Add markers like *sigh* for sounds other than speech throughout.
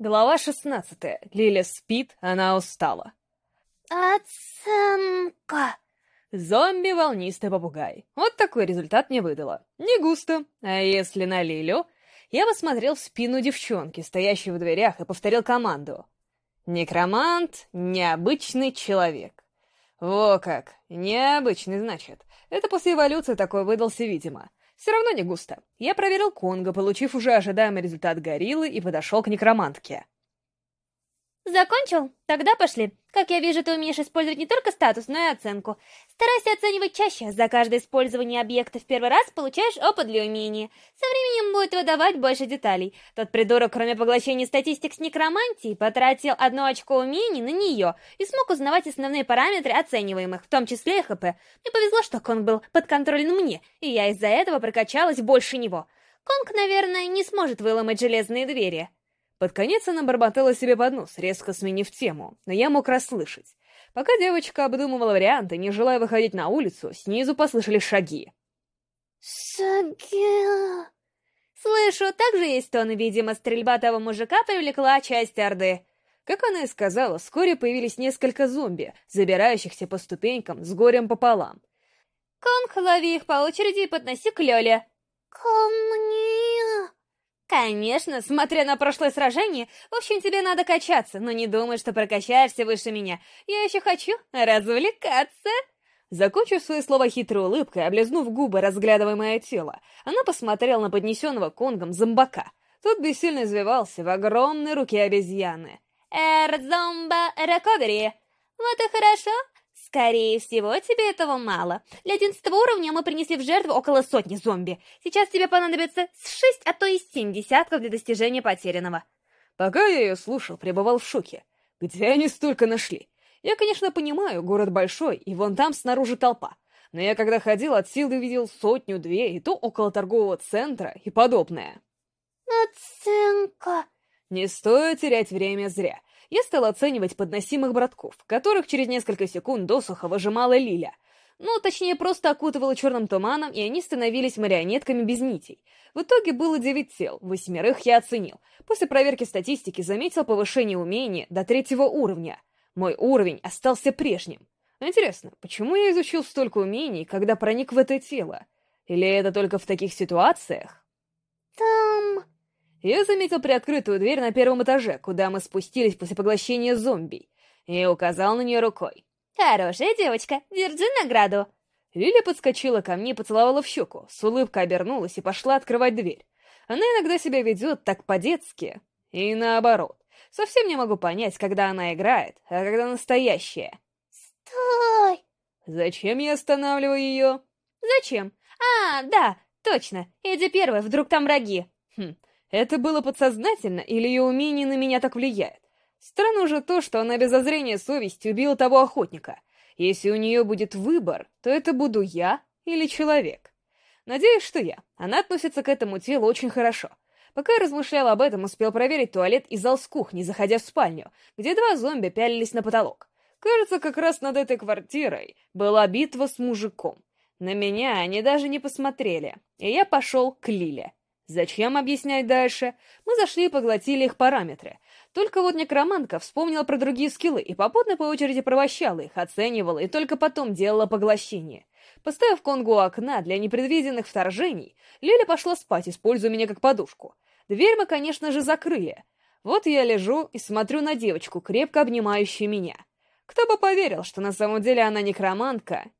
Глава 16. Лиля спит, она устала. Оценка. Зомби — волнистый попугай. Вот такой результат мне выдало. Не густо. А если на Лилю? Я посмотрел в спину девчонки, стоящей в дверях, и повторил команду. Некромант — необычный человек. Во как! Необычный, значит. Это после эволюции такой выдался, видимо. Все равно не густо. Я проверил Конго, получив уже ожидаемый результат гориллы, и подошел к некромантке. Закончил? Тогда пошли. Как я вижу, ты умеешь использовать не только статус, но и оценку. Старайся оценивать чаще. За каждое использование объекта в первый раз получаешь опыт для умения. Со временем будет выдавать больше деталей. Тот придурок, кроме поглощения статистик с некромантией, потратил одно очко умений на нее и смог узнавать основные параметры оцениваемых, в том числе и ХП. Мне повезло, что Конг был подконтролен мне, и я из-за этого прокачалась больше него. Конг, наверное, не сможет выломать железные двери. Под конец она бормотала себе под нос, резко сменив тему, но я мог расслышать. Пока девочка обдумывала варианты, не желая выходить на улицу, снизу послышались шаги. «Шаги...» Слышу, также есть тон, видимо, стрельба того мужика привлекла часть Орды. Как она и сказала, вскоре появились несколько зомби, забирающихся по ступенькам с горем пополам. «Конг, лови их по очереди и подноси к Лёле». «Ко мне...» Конечно, смотря на прошлое сражение, в общем, тебе надо качаться, но не думай, что прокачаешься выше меня. Я еще хочу развлекаться. Закончив свои слова хитрой улыбкой, облизнув губы, разглядывая мое тело, она посмотрела на поднесенного конгом зомбака. Тот бессильно извивался в огромной руке обезьяны. «Эр, зомба, рекобери!» «Вот и хорошо. Скорее всего, тебе этого мало. Для одиннадцатого уровня мы принесли в жертву около сотни зомби. Сейчас тебе понадобится шесть, а то и семь десятков для достижения потерянного. Пока я ее слушал, пребывал в шоке. Где они столько нашли? Я, конечно, понимаю, город большой, и вон там снаружи толпа. Но я когда ходил, от силы видел сотню-две, и то около торгового центра и подобное. Оценка. Не стоит терять время зря я стал оценивать подносимых братков, которых через несколько секунд досуха выжимала Лиля. Ну, точнее, просто окутывала черным туманом, и они становились марионетками без нитей. В итоге было девять тел, восьмерых я оценил. После проверки статистики заметил повышение умения до третьего уровня. Мой уровень остался прежним. Интересно, почему я изучил столько умений, когда проник в это тело? Или это только в таких ситуациях? Там... Я заметил приоткрытую дверь на первом этаже, куда мы спустились после поглощения зомби, и указал на нее рукой. «Хорошая девочка, держи награду!» Лиля подскочила ко мне и поцеловала в щеку, с улыбкой обернулась и пошла открывать дверь. Она иногда себя ведет так по-детски, и наоборот. Совсем не могу понять, когда она играет, а когда настоящая. «Стой!» Зачем я останавливаю ее? «Зачем? А, да, точно. Иди первой, вдруг там враги». Хм, это было подсознательно, или ее умение на меня так влияет? Странно же то, что она без озрения совести убила того охотника. Если у нее будет выбор, то это буду я или человек. Надеюсь, что я. Она относится к этому телу очень хорошо. Пока я размышлял об этом, успел проверить туалет и зал с кухни, заходя в спальню, где два зомби пялились на потолок. Кажется, как раз над этой квартирой была битва с мужиком. На меня они даже не посмотрели, и я пошел к Лиле. Зачем объяснять дальше? Мы зашли и поглотили их параметры. Только вот некромантка вспомнила про другие скиллы и попутно по очереди провощала их, оценивала и только потом делала поглощение. Поставив конгу у окна для непредвиденных вторжений, Лиля пошла спать, используя меня как подушку. Дверь мы, конечно же, закрыли. Вот я лежу и смотрю на девочку, крепко обнимающую меня. Кто бы поверил, что на самом деле она некромантка,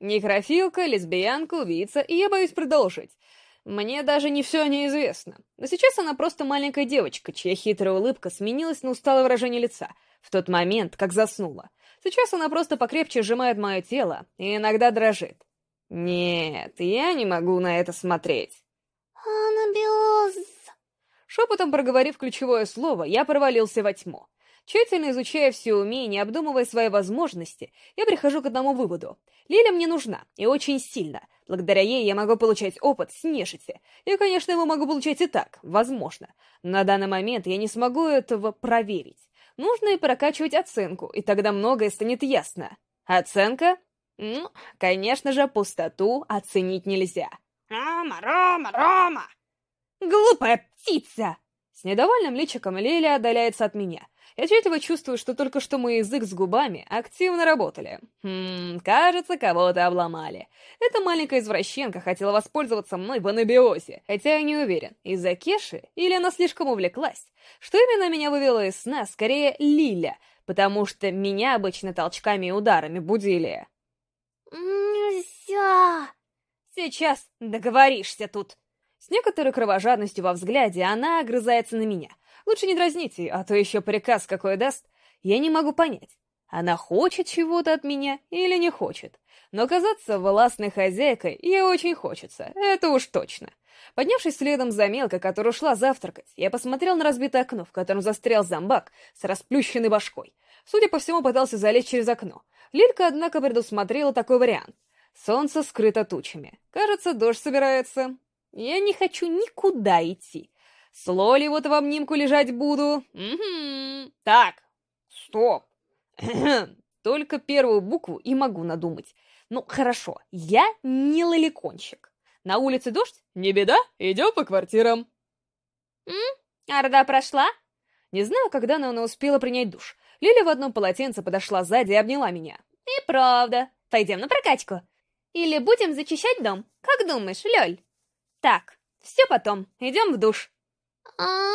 некрофилка, лесбиянка, убийца, и я боюсь продолжить. Мне даже не все о ней известно. Но сейчас она просто маленькая девочка, чья хитрая улыбка сменилась на усталое выражение лица в тот момент, как заснула. Сейчас она просто покрепче сжимает мое тело и иногда дрожит. Нет, я не могу на это смотреть. Анабиоз. Шепотом проговорив ключевое слово, я провалился во тьму. Тщательно изучая все умения, обдумывая свои возможности, я прихожу к одному выводу. Лиля мне нужна, и очень сильно. Благодаря ей я могу получать опыт с нежити. Я, конечно, его могу получать и так, возможно. На данный момент я не смогу этого проверить. Нужно и прокачивать оценку, и тогда многое станет ясно. Оценка? Ну, конечно же, пустоту оценить нельзя. «Рома, Рома, Рома!» «Глупая птица!» С недовольным личиком Лили отдаляется от меня. Я отчетливо чувствую, что только что мой язык с губами активно работали. Хм, кажется, кого-то обломали. Эта маленькая извращенка хотела воспользоваться мной в анабиозе, хотя я не уверен, из-за Кеши или она слишком увлеклась. Что именно меня вывело из сна, скорее Лиля, потому что меня обычно толчками и ударами будили. Нельзя. Сейчас договоришься тут. С некоторой кровожадностью во взгляде она огрызается на меня — Лучше не дразните, а то еще приказ какой даст. Я не могу понять, она хочет чего-то от меня или не хочет. Но казаться властной хозяйкой ей очень хочется, это уж точно. Поднявшись следом за мелкой, которая ушла завтракать, я посмотрел на разбитое окно, в котором застрял зомбак с расплющенной башкой. Судя по всему, пытался залезть через окно. Лилька, однако, предусмотрела такой вариант. Солнце скрыто тучами. Кажется, дождь собирается. Я не хочу никуда идти. С Лоли вот в обнимку лежать буду. Угу. Так, стоп. *clears throat* Только первую букву и могу надумать. Ну, хорошо, я не лоликончик. На улице дождь? Не беда, идем по квартирам. М? Орда прошла? Не знаю, когда она успела принять душ. Лиля в одном полотенце подошла сзади и обняла меня. И правда. Пойдем на прокачку. Или будем зачищать дом? Как думаешь, Лёль? Так, все потом. Идем в душ а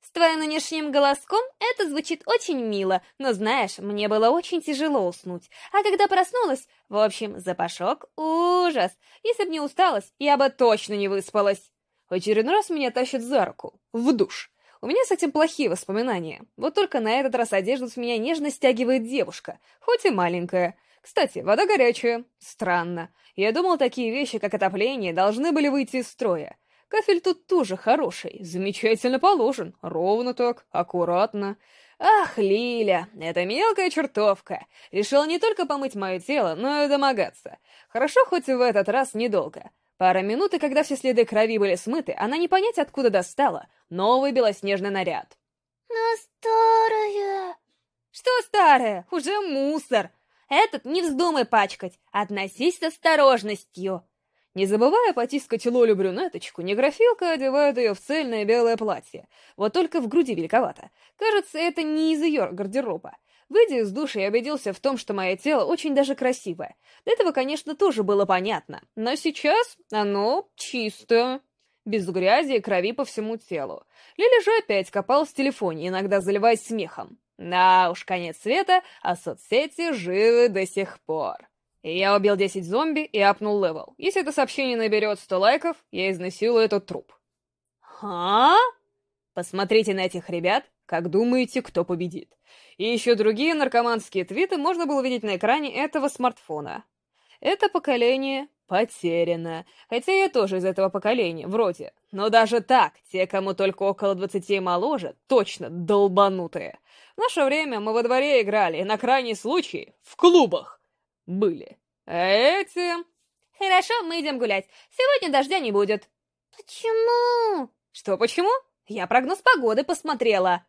С твоим нынешним голоском это звучит очень мило, но знаешь, мне было очень тяжело уснуть. А когда проснулась, в общем, запашок — ужас. Если б не усталась, я бы точно не выспалась. В очередной раз меня тащат за руку, в душ. У меня с этим плохие воспоминания. Вот только на этот раз одежду с меня нежно стягивает девушка, хоть и маленькая. Кстати, вода горячая. Странно. Я думал, такие вещи, как отопление, должны были выйти из строя. Кафель тут тоже хороший, замечательно положен, ровно так, аккуратно. Ах, Лиля, эта мелкая чертовка. Решила не только помыть мое тело, но и домогаться. Хорошо, хоть и в этот раз недолго. Пара минут, и когда все следы крови были смыты, она не понять откуда достала новый белоснежный наряд. Но старая... Что старая? Уже мусор. Этот не вздумай пачкать. Относись с осторожностью. Не забывая потискать Лолю-брюнеточку, неграфилка одевает ее в цельное белое платье. Вот только в груди великовато. Кажется, это не из ее гардероба. Выйдя из душа, я убедился в том, что мое тело очень даже красивое. До этого, конечно, тоже было понятно. Но сейчас оно чистое. Без грязи и крови по всему телу. Лили же опять копалась в телефоне, иногда заливаясь смехом. Да уж, конец света, а соцсети живы до сих пор. Я убил 10 зомби и апнул level. Если это сообщение наберет 100 лайков, я изнасилую этот труп. Ха? Посмотрите на этих ребят, как думаете, кто победит. И еще другие наркоманские твиты можно было видеть на экране этого смартфона. Это поколение потеряно. Хотя я тоже из этого поколения, вроде. Но даже так, те, кому только около 20 и моложе, точно долбанутые. В наше время мы во дворе играли, и на крайний случай в клубах были. А эти... Хорошо, мы идем гулять. Сегодня дождя не будет. Почему? Что почему? Я прогноз погоды посмотрела.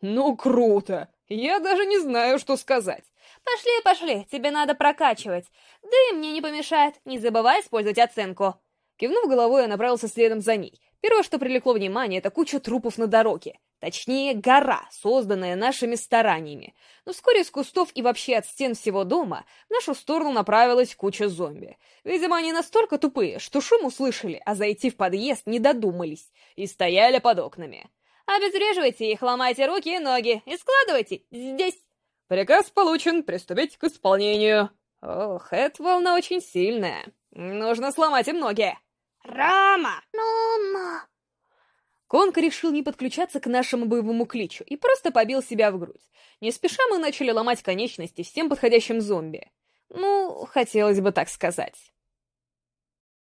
Ну, круто. Я даже не знаю, что сказать. Пошли, пошли, тебе надо прокачивать. Да и мне не помешает. Не забывай использовать оценку. Кивнув головой, я направился следом за ней. Первое, что привлекло внимание, это куча трупов на дороге. Точнее, гора, созданная нашими стараниями. Но вскоре из кустов и вообще от стен всего дома в нашу сторону направилась куча зомби. Видимо, они настолько тупые, что шум услышали, а зайти в подъезд не додумались и стояли под окнами. «Обезвреживайте их, ломайте руки и ноги и складывайте здесь!» «Приказ получен, приступить к исполнению!» «Ох, эта волна очень сильная. Нужно сломать им ноги!» «Рама!» «Мама!» Конка решил не подключаться к нашему боевому кличу и просто побил себя в грудь. Не спеша мы начали ломать конечности всем подходящим зомби. Ну, хотелось бы так сказать.